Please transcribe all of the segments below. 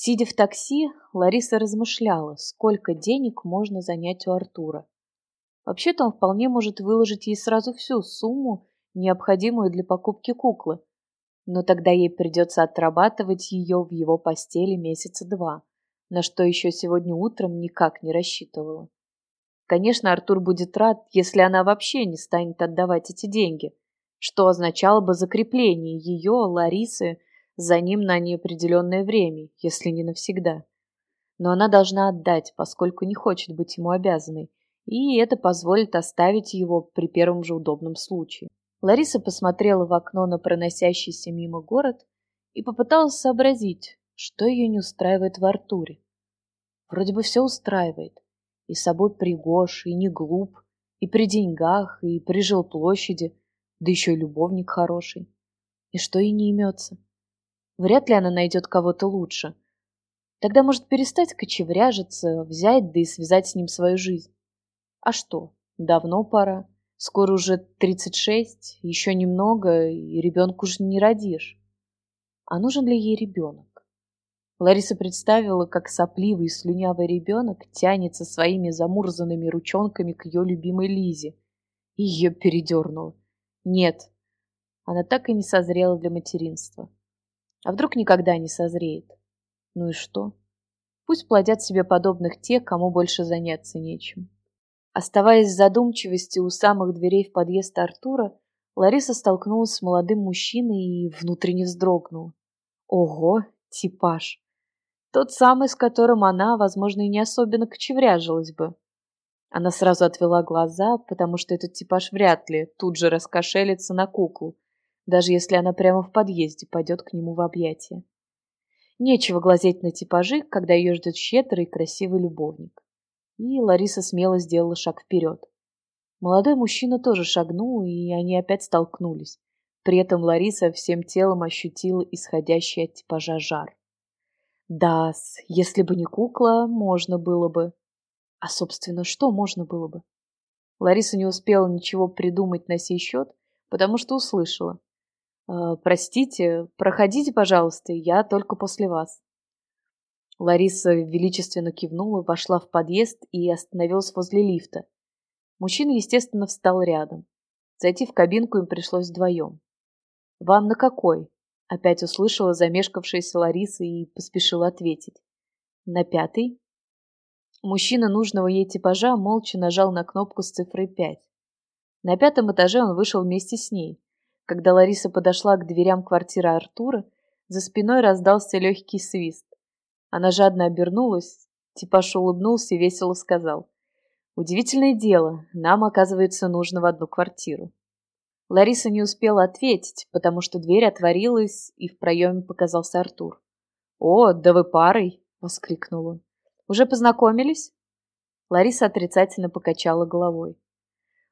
Сидя в такси, Лариса размышляла, сколько денег можно занять у Артура. Вообще-то он вполне может выложить ей сразу всю сумму, необходимую для покупки куклы, но тогда ей придется отрабатывать ее в его постели месяца два, на что еще сегодня утром никак не рассчитывала. Конечно, Артур будет рад, если она вообще не станет отдавать эти деньги, что означало бы закрепление ее, Ларисы, за ним на неопределенное время, если не навсегда. Но она должна отдать, поскольку не хочет быть ему обязанной, и это позволит оставить его при первом же удобном случае. Лариса посмотрела в окно на проносящийся мимо город и попыталась сообразить, что ее не устраивает в Артуре. Вроде бы все устраивает. И собой пригож, и не глуп, и при деньгах, и при жилплощади, да еще и любовник хороший. И что ей не имется? Вряд ли она найдет кого-то лучше. Тогда может перестать кочевряжиться, взять да и связать с ним свою жизнь. А что, давно пора. Скоро уже 36, еще немного, и ребенку уже не родишь. А нужен ли ей ребенок? Лариса представила, как сопливый и слюнявый ребенок тянется своими замурзанными ручонками к ее любимой Лизе. И ее передернуло. Нет, она так и не созрела для материнства. А вдруг никогда не созреет? Ну и что? Пусть плодят себе подобных те, кому больше заняться нечем. Оставаясь в задумчивости у самых дверей в подъезд Артура, Лариса столкнулась с молодым мужчиной и внутренне вздрогнула. Ого, типаж! Тот самый, с которым она, возможно, и не особенно кочевряжилась бы. Она сразу отвела глаза, потому что этот типаж вряд ли тут же раскошелится на куклу, даже если она прямо в подъезде пойдет к нему в объятия. Нечего глазеть на типажи, когда ее ждет щедрый и красивый любовник. И Лариса смело сделала шаг вперед. Молодой мужчина тоже шагнул, и они опять столкнулись. При этом Лариса всем телом ощутила исходящий от типажа жар. Да, если бы не кукла, можно было бы. А, собственно, что можно было бы? Лариса не успела ничего придумать на сей счет, потому что услышала. «Э, «Простите, проходите, пожалуйста, я только после вас». Лариса величественно кивнула, вошла в подъезд и остановилась возле лифта. Мужчина, естественно, встал рядом. Зайти в кабинку им пришлось вдвоем. «Вам на какой?» Опять услышала замешкавшаяся Лариса и поспешила ответить. На пятый. Мужчина нужного ей типажа молча нажал на кнопку с цифрой 5. На пятом этаже он вышел вместе с ней. Когда Лариса подошла к дверям квартиры Артура, за спиной раздался легкий свист. Она жадно обернулась, типаж улыбнулся и весело сказал. «Удивительное дело, нам, оказывается, нужно в одну квартиру». Лариса не успела ответить, потому что дверь отворилась, и в проеме показался Артур. «О, да вы парой!» — воскликнул он. «Уже познакомились?» Лариса отрицательно покачала головой.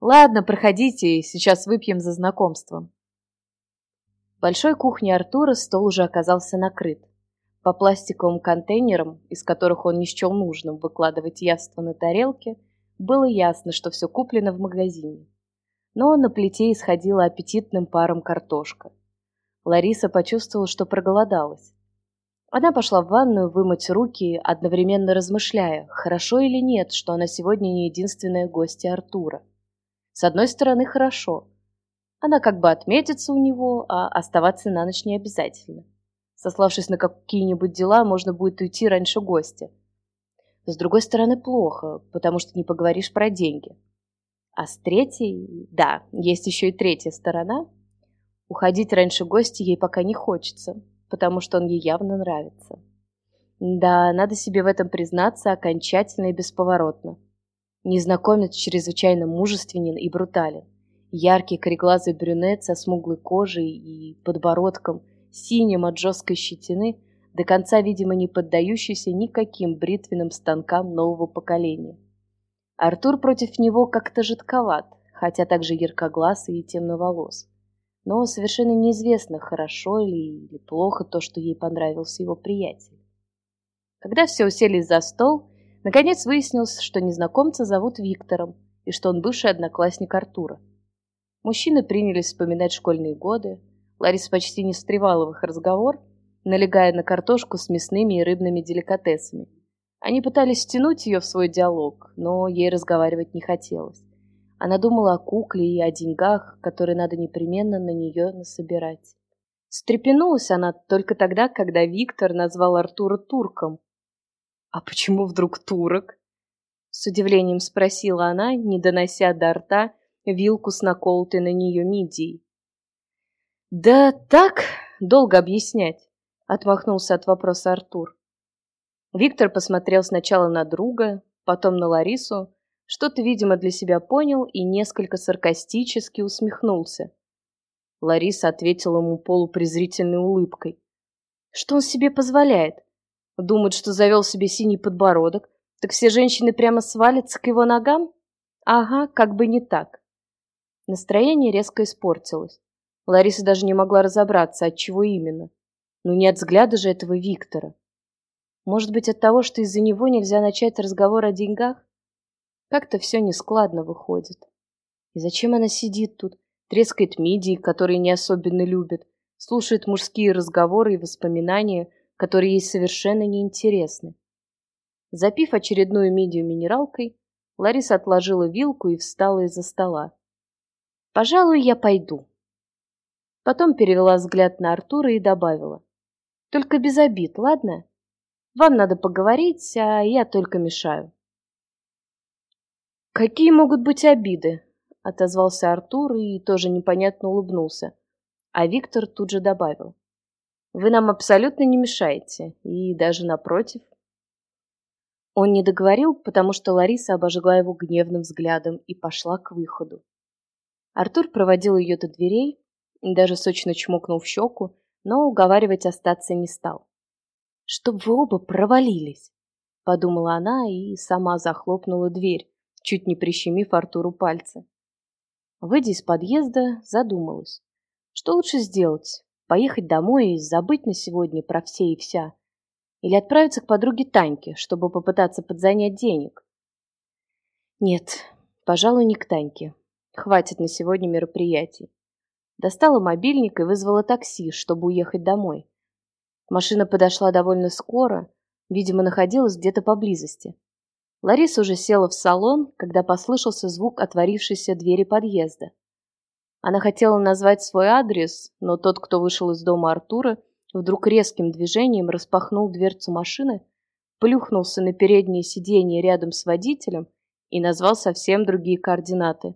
«Ладно, проходите, сейчас выпьем за знакомство». Большой кухне Артура стол уже оказался накрыт. По пластиковым контейнерам, из которых он не счел нужным выкладывать яство на тарелке, было ясно, что все куплено в магазине но на плите исходила аппетитным паром картошка. Лариса почувствовала, что проголодалась. Она пошла в ванную вымыть руки, одновременно размышляя, хорошо или нет, что она сегодня не единственная гостья Артура. С одной стороны, хорошо. Она как бы отметится у него, а оставаться на ночь не обязательно. Сославшись на какие-нибудь дела, можно будет уйти раньше гостя. С другой стороны, плохо, потому что не поговоришь про деньги. А с третьей, да, есть еще и третья сторона. Уходить раньше гостя ей пока не хочется, потому что он ей явно нравится. Да, надо себе в этом признаться окончательно и бесповоротно. Незнакомец чрезвычайно мужественен и брутален. Яркий кореглазый брюнет со смуглой кожей и подбородком, синим от жесткой щетины, до конца, видимо, не поддающийся никаким бритвенным станкам нового поколения. Артур против него как-то жидковат, хотя также яркоглазый и темноволос. Но совершенно неизвестно, хорошо ли или плохо то, что ей понравился его приятель. Когда все уселись за стол, наконец выяснилось, что незнакомца зовут Виктором и что он бывший одноклассник Артура. Мужчины принялись вспоминать школьные годы. Лариса почти не встревала в их разговор, налегая на картошку с мясными и рыбными деликатесами. Они пытались стянуть ее в свой диалог, но ей разговаривать не хотелось. Она думала о кукле и о деньгах, которые надо непременно на нее насобирать. Стрепенулась она только тогда, когда Виктор назвал Артура турком. «А почему вдруг турок?» С удивлением спросила она, не донося до рта вилку с наколотой на нее мидией. «Да так, долго объяснять», — отмахнулся от вопроса Артур. Виктор посмотрел сначала на друга, потом на Ларису, что-то, видимо, для себя понял и несколько саркастически усмехнулся. Лариса ответила ему полупрезрительной улыбкой. Что он себе позволяет? Думает, что завел себе синий подбородок, так все женщины прямо свалятся к его ногам? Ага, как бы не так. Настроение резко испортилось. Лариса даже не могла разобраться, от чего именно. Ну не от взгляда же этого Виктора. Может быть, от того, что из-за него нельзя начать разговор о деньгах? Как-то все нескладно выходит. И зачем она сидит тут, трескает мидии, которые не особенно любит, слушает мужские разговоры и воспоминания, которые ей совершенно неинтересны. Запив очередную мидию минералкой, Лариса отложила вилку и встала из-за стола. «Пожалуй, я пойду», Потом перевела взгляд на Артура и добавила. «Только без обид, ладно? Вам надо поговорить, а я только мешаю». «Какие могут быть обиды?» — отозвался Артур и тоже непонятно улыбнулся. А Виктор тут же добавил. «Вы нам абсолютно не мешаете, и даже напротив». Он не договорил, потому что Лариса обожгла его гневным взглядом и пошла к выходу. Артур проводил ее до дверей, даже сочно чмокнул в щеку, но уговаривать остаться не стал. «Чтоб вы оба провалились!» — подумала она и сама захлопнула дверь, чуть не прищемив Артуру пальцы. Выйдя из подъезда, задумалась. Что лучше сделать? Поехать домой и забыть на сегодня про все и вся? Или отправиться к подруге Таньке, чтобы попытаться подзанять денег? Нет, пожалуй, не к Таньке. Хватит на сегодня мероприятий. Достала мобильник и вызвала такси, чтобы уехать домой. Машина подошла довольно скоро, видимо, находилась где-то поблизости. Лариса уже села в салон, когда послышался звук отворившейся двери подъезда. Она хотела назвать свой адрес, но тот, кто вышел из дома Артура, вдруг резким движением распахнул дверцу машины, плюхнулся на переднее сиденье рядом с водителем и назвал совсем другие координаты.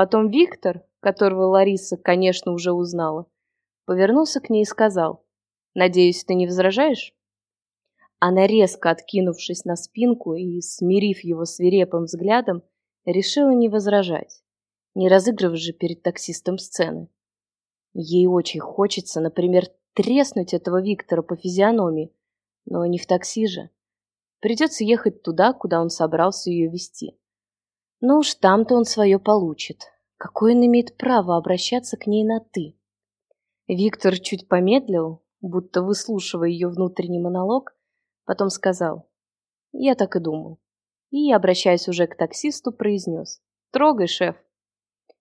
Потом Виктор, которого Лариса, конечно, уже узнала, повернулся к ней и сказал, «Надеюсь, ты не возражаешь?» Она, резко откинувшись на спинку и смирив его свирепым взглядом, решила не возражать, не разыгрывать же перед таксистом сцены. Ей очень хочется, например, треснуть этого Виктора по физиономии, но не в такси же. Придется ехать туда, куда он собрался ее вести. Ну уж там-то он свое получит. Какое он имеет право обращаться к ней на «ты»? Виктор чуть помедлил, будто выслушивая ее внутренний монолог, потом сказал «Я так и думал». И, обращаясь уже к таксисту, произнес «Трогай, шеф».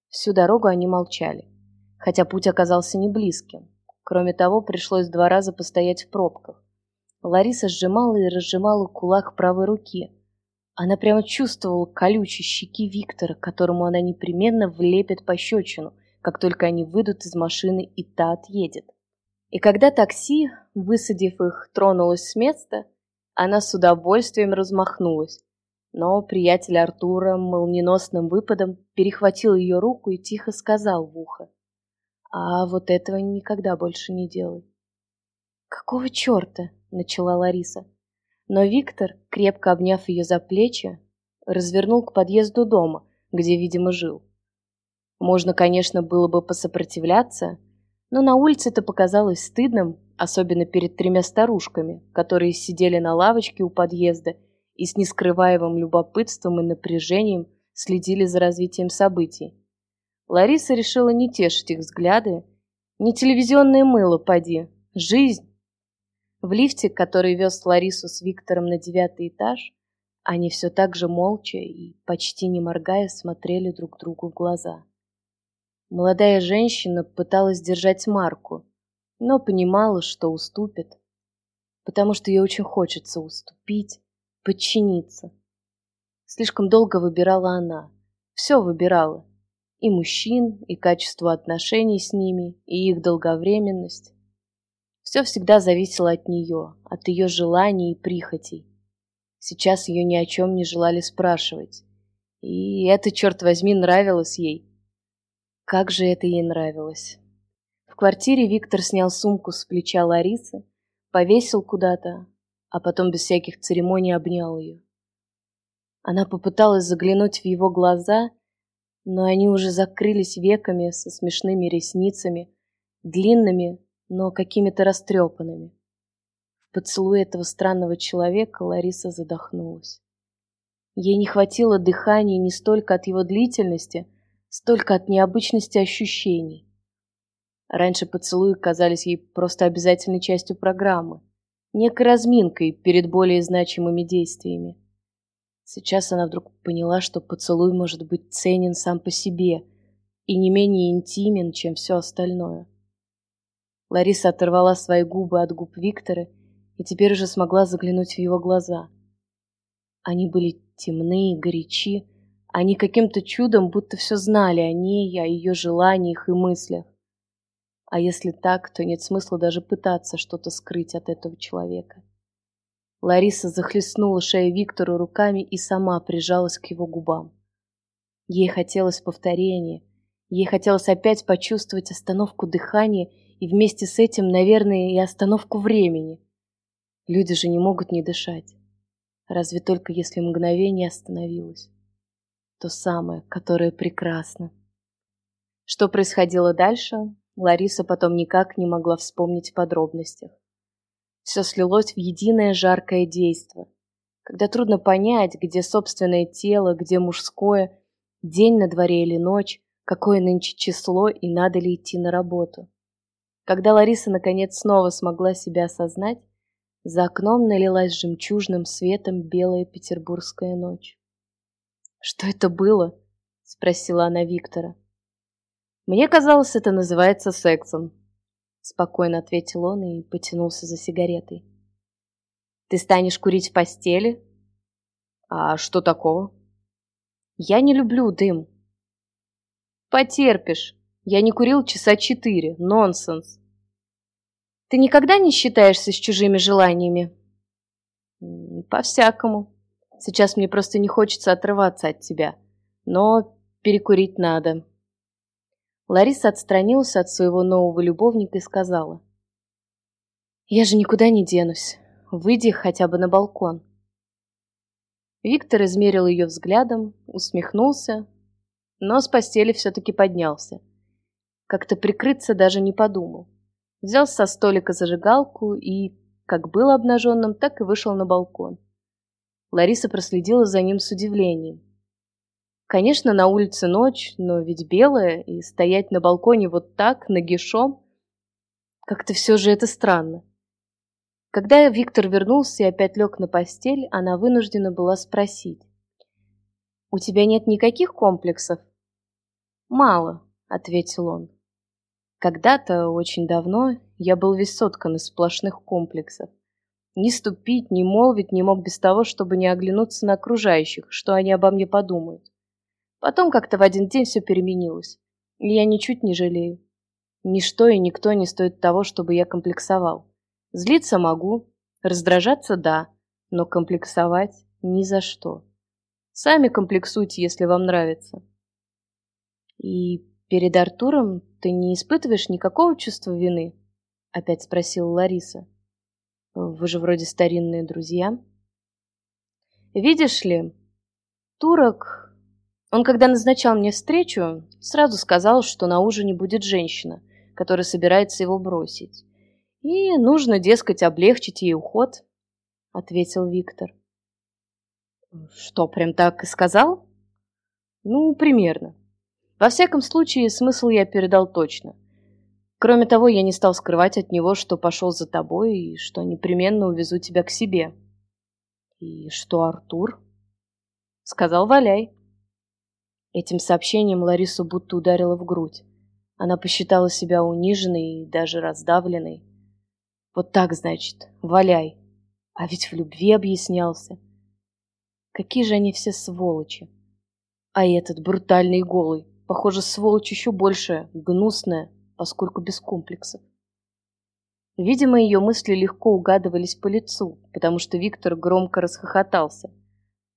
Всю дорогу они молчали, хотя путь оказался не близким. Кроме того, пришлось два раза постоять в пробках. Лариса сжимала и разжимала кулак правой руки, она прямо чувствовала колючие щеки Виктора, которому она непременно влепит пощечину, как только они выйдут из машины и та отъедет. И когда такси, высадив их, тронулось с места, она с удовольствием размахнулась. Но приятель Артура молниеносным выпадом перехватил ее руку и тихо сказал в ухо. «А вот этого никогда больше не делай». «Какого черта?» — начала Лариса. Но Виктор, крепко обняв ее за плечи, развернул к подъезду дома, где, видимо, жил. Можно, конечно, было бы посопротивляться, но на улице это показалось стыдным, особенно перед тремя старушками, которые сидели на лавочке у подъезда и с нескрываемым любопытством и напряжением следили за развитием событий. Лариса решила не тешить их взгляды. Не телевизионное мыло, поди. Жизнь, в лифте, который вез Ларису с Виктором на девятый этаж, они все так же молча и, почти не моргая, смотрели друг другу в глаза. Молодая женщина пыталась держать марку, но понимала, что уступит, потому что ей очень хочется уступить, подчиниться. Слишком долго выбирала она, все выбирала, и мужчин, и качество отношений с ними, и их долговременность. Все всегда зависело от нее, от ее желаний и прихотей. Сейчас ее ни о чем не желали спрашивать. И это, черт возьми, нравилось ей. Как же это ей нравилось. В квартире Виктор снял сумку с плеча Ларисы, повесил куда-то, а потом без всяких церемоний обнял ее. Она попыталась заглянуть в его глаза, но они уже закрылись веками со смешными ресницами, длинными, но какими-то растрепанными. В поцелуе этого странного человека Лариса задохнулась. Ей не хватило дыхания не столько от его длительности, столько от необычности ощущений. Раньше поцелуи казались ей просто обязательной частью программы, некой разминкой перед более значимыми действиями. Сейчас она вдруг поняла, что поцелуй может быть ценен сам по себе и не менее интимен, чем все остальное. Лариса оторвала свои губы от губ Виктора и теперь уже смогла заглянуть в его глаза. Они были темные, горячи, они каким-то чудом будто все знали о ней, о ее желаниях и мыслях. А если так, то нет смысла даже пытаться что-то скрыть от этого человека. Лариса захлестнула шею Виктору руками и сама прижалась к его губам. Ей хотелось повторения, ей хотелось опять почувствовать остановку дыхания и вместе с этим, наверное, и остановку времени. Люди же не могут не дышать. Разве только если мгновение остановилось. То самое, которое прекрасно. Что происходило дальше, Лариса потом никак не могла вспомнить в подробностях. Все слилось в единое жаркое действо. Когда трудно понять, где собственное тело, где мужское, день на дворе или ночь, какое нынче число и надо ли идти на работу. Когда Лариса наконец снова смогла себя осознать, за окном налилась жемчужным светом белая петербургская ночь. «Что это было?» — спросила она Виктора. «Мне казалось, это называется сексом», — спокойно ответил он и потянулся за сигаретой. «Ты станешь курить в постели?» «А что такого?» «Я не люблю дым». «Потерпишь. Я не курил часа четыре. Нонсенс. Ты никогда не считаешься с чужими желаниями? По-всякому. Сейчас мне просто не хочется отрываться от тебя. Но перекурить надо. Лариса отстранилась от своего нового любовника и сказала. Я же никуда не денусь. Выйди хотя бы на балкон. Виктор измерил ее взглядом, усмехнулся, но с постели все-таки поднялся. Как-то прикрыться даже не подумал взял со столика зажигалку и, как был обнаженным, так и вышел на балкон. Лариса проследила за ним с удивлением. Конечно, на улице ночь, но ведь белая, и стоять на балконе вот так, нагишом, как-то все же это странно. Когда Виктор вернулся и опять лег на постель, она вынуждена была спросить. «У тебя нет никаких комплексов?» «Мало», — ответил он. Когда-то, очень давно, я был весь соткан из сплошных комплексов. Ни ступить, ни молвить не мог без того, чтобы не оглянуться на окружающих, что они обо мне подумают. Потом как-то в один день все переменилось, и я ничуть не жалею. Ничто и никто не стоит того, чтобы я комплексовал. Злиться могу, раздражаться – да, но комплексовать – ни за что. Сами комплексуйте, если вам нравится. И перед Артуром ты не испытываешь никакого чувства вины? Опять спросила Лариса. Вы же вроде старинные друзья. Видишь ли, турок, он когда назначал мне встречу, сразу сказал, что на ужине будет женщина, которая собирается его бросить. И нужно, дескать, облегчить ей уход, ответил Виктор. Что, прям так и сказал? Ну, примерно. Во всяком случае, смысл я передал точно. Кроме того, я не стал скрывать от него, что пошел за тобой и что непременно увезу тебя к себе. И что, Артур? Сказал, валяй. Этим сообщением Ларису будто ударило в грудь. Она посчитала себя униженной и даже раздавленной. Вот так, значит, валяй. А ведь в любви объяснялся. Какие же они все сволочи. А этот брутальный голый, похоже, сволочь еще большая, гнусная, поскольку без комплексов. Видимо, ее мысли легко угадывались по лицу, потому что Виктор громко расхохотался.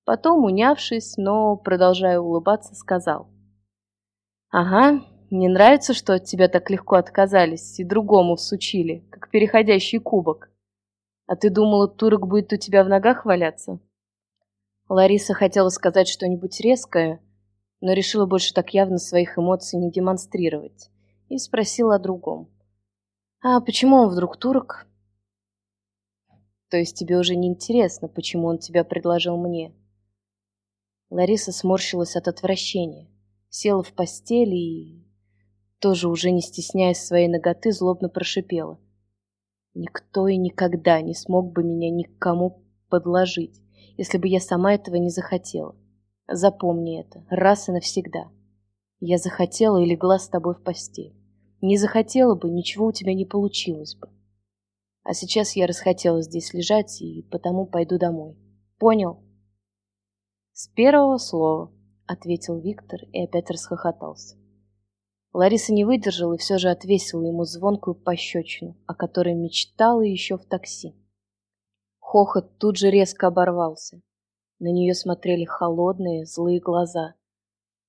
Потом, унявшись, но продолжая улыбаться, сказал. «Ага, не нравится, что от тебя так легко отказались и другому всучили, как переходящий кубок. А ты думала, турок будет у тебя в ногах валяться?» Лариса хотела сказать что-нибудь резкое, но решила больше так явно своих эмоций не демонстрировать и спросила о другом. «А почему он вдруг турок?» «То есть тебе уже не интересно, почему он тебя предложил мне?» Лариса сморщилась от отвращения, села в постели и, тоже уже не стесняясь своей ноготы, злобно прошипела. «Никто и никогда не смог бы меня никому подложить, если бы я сама этого не захотела. Запомни это, раз и навсегда. Я захотела и легла с тобой в постель. Не захотела бы, ничего у тебя не получилось бы. А сейчас я расхотела здесь лежать и потому пойду домой. Понял? С первого слова, ответил Виктор и опять расхохотался. Лариса не выдержала и все же отвесила ему звонкую пощечину, о которой мечтала еще в такси. Хохот тут же резко оборвался. На нее смотрели холодные, злые глаза.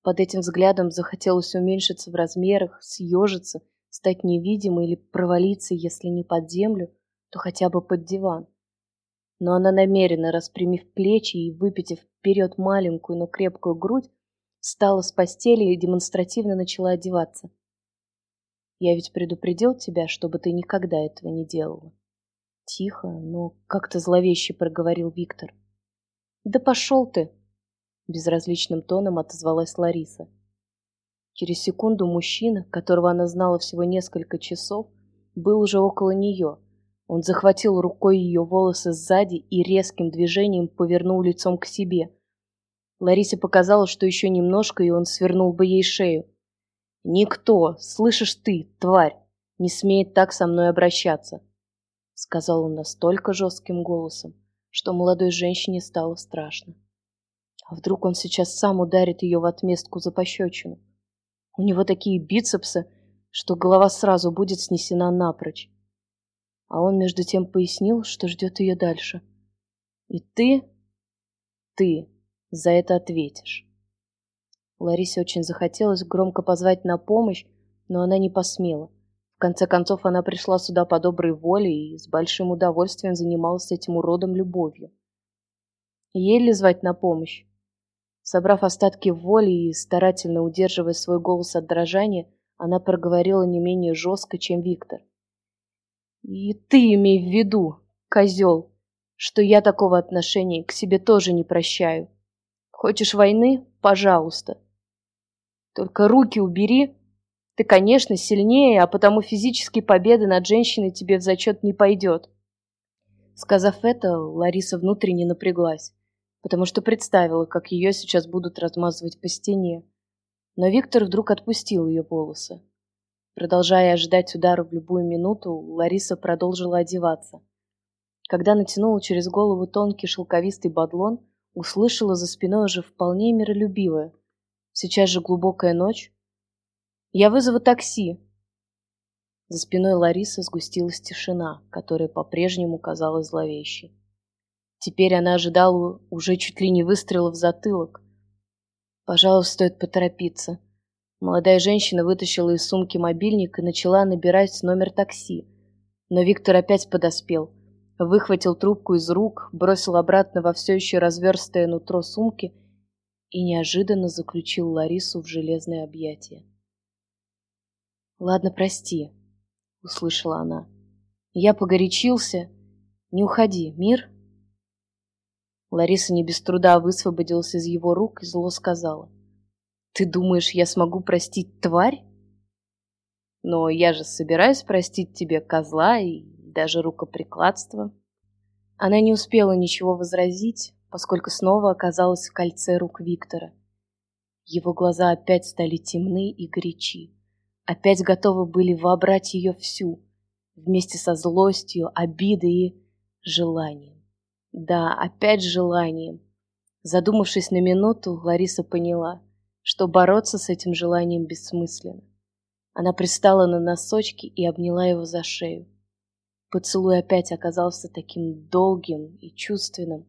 Под этим взглядом захотелось уменьшиться в размерах, съежиться, стать невидимой или провалиться, если не под землю, то хотя бы под диван. Но она намеренно, распрямив плечи и выпитив вперед маленькую, но крепкую грудь, встала с постели и демонстративно начала одеваться. «Я ведь предупредил тебя, чтобы ты никогда этого не делала». Тихо, но как-то зловеще проговорил Виктор. «Да пошел ты!» Безразличным тоном отозвалась Лариса. Через секунду мужчина, которого она знала всего несколько часов, был уже около нее. Он захватил рукой ее волосы сзади и резким движением повернул лицом к себе. Ларисе показалось, что еще немножко, и он свернул бы ей шею. «Никто, слышишь ты, тварь, не смеет так со мной обращаться!» сказал он настолько жестким голосом, что молодой женщине стало страшно. А вдруг он сейчас сам ударит ее в отместку за пощечину? У него такие бицепсы, что голова сразу будет снесена напрочь. А он между тем пояснил, что ждет ее дальше. И ты, ты за это ответишь. Ларисе очень захотелось громко позвать на помощь, но она не посмела. В конце концов, она пришла сюда по доброй воле и с большим удовольствием занималась этим уродом любовью. Еле звать на помощь. Собрав остатки воли и старательно удерживая свой голос от дрожания, она проговорила не менее жестко, чем Виктор. «И ты имей в виду, козел, что я такого отношения к себе тоже не прощаю. Хочешь войны? Пожалуйста. Только руки убери ты, конечно, сильнее, а потому физически победа над женщиной тебе в зачет не пойдет. Сказав это, Лариса внутренне напряглась, потому что представила, как ее сейчас будут размазывать по стене. Но Виктор вдруг отпустил ее волосы. Продолжая ожидать удара в любую минуту, Лариса продолжила одеваться. Когда натянула через голову тонкий шелковистый бадлон, услышала за спиной уже вполне миролюбивое. Сейчас же глубокая ночь, я вызову такси. За спиной Ларисы сгустилась тишина, которая по-прежнему казалась зловещей. Теперь она ожидала уже чуть ли не выстрела в затылок. Пожалуй, стоит поторопиться. Молодая женщина вытащила из сумки мобильник и начала набирать номер такси. Но Виктор опять подоспел. Выхватил трубку из рук, бросил обратно во все еще разверстое нутро сумки и неожиданно заключил Ларису в железное объятие. «Ладно, прости», — услышала она. «Я погорячился. Не уходи, мир?» Лариса не без труда высвободилась из его рук и зло сказала. «Ты думаешь, я смогу простить тварь? Но я же собираюсь простить тебе козла и даже рукоприкладство». Она не успела ничего возразить, поскольку снова оказалась в кольце рук Виктора. Его глаза опять стали темны и горячи. Опять готовы были вобрать ее всю, вместе со злостью, обидой и желанием. Да, опять желанием. Задумавшись на минуту, Лариса поняла, что бороться с этим желанием бессмысленно. Она пристала на носочки и обняла его за шею. Поцелуй опять оказался таким долгим и чувственным,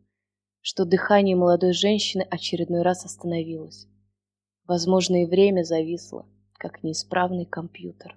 что дыхание молодой женщины очередной раз остановилось. Возможно, и время зависло, как неисправный компьютер.